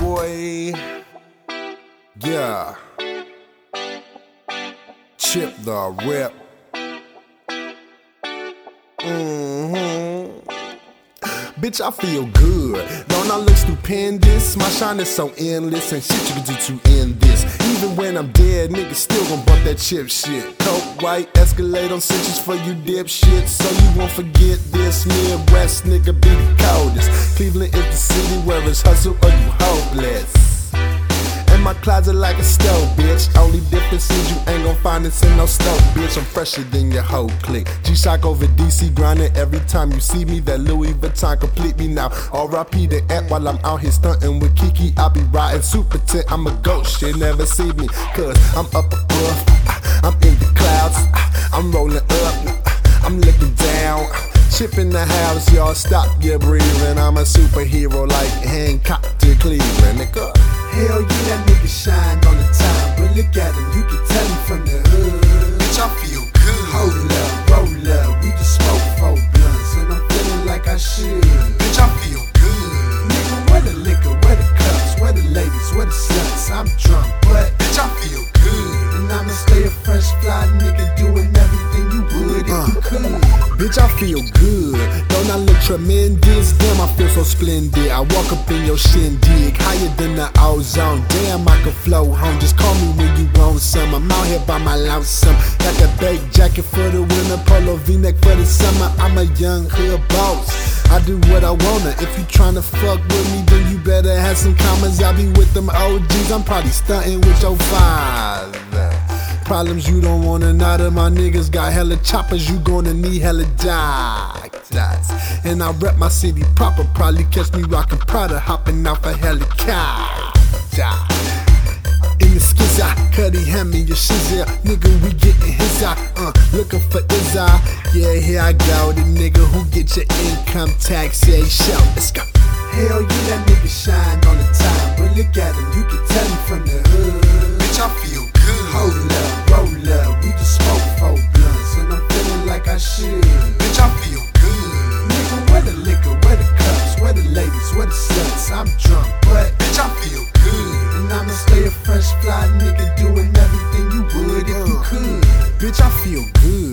boy. Yeah. Chip the rip. Mm-hmm. Bitch, I feel good. Don't I look stupendous? My shine is so endless, and shit you can do to end this. Even when I'm dead, niggas still gon' bump that chip shit. Coke white, Escalade on cinches for you dipshit. So you won't forget this. Midwest nigga be the coldest. Cleveland is the city where it's hustle or you hopeless in my closet like a stove, bitch. Only difference is you ain't gon' find this in no stove, bitch. I'm fresher than your whole clique. G-Shock over DC grinding every time you see me. That Louis Vuitton complete me now. R.I.P. the app while I'm out here stunting with Kiki. I be riding super tent. I'm a ghost, she never see me. Cause I'm up above, Chip in the house, y'all stop your breathing. I'm a superhero like Hancock to Cleveland, nigga. Hell yeah, that nigga shine all the time. But look at him, you can tell him from the hood. Bitch, I feel good. Hold up, roll up, we just smoke four blunts, and I'm feeling like I should. Bitch, I feel good. Nigga, where the liquor, where the cups, where the ladies, where the sluts? I'm drunk, but Bitch, I feel good. Don't I look tremendous? Damn, I feel so splendid. I walk up in your shindig, higher than the ozone. Damn, I can flow home. Just call me when you want some. I'm out here by my lonesome. Got that big jacket for the winter, polo v-neck for the summer. I'm a young hood boss. I do what I wanna. If you tryna fuck with me, then you better have some commas. I'll be with them OGs. I'm probably stunting with your father problems you don't wanna None of my niggas got hella choppers, you gonna need hella doctors. And I rep my city proper, probably catch me rockin' Prada, hopping off a helicopter. In the skizzy, Cuddy hand me your shizzy, nigga, we gettin' his eye, uh, looking for his eye. Yeah, here I go, the nigga who get your income tax, say show, let's go. Hell yeah, that nigga shine all the time, but look at him, you can tell him from the hood. Stay a fresh fly nigga, doing everything you would if you uh, could. Bitch, I feel good.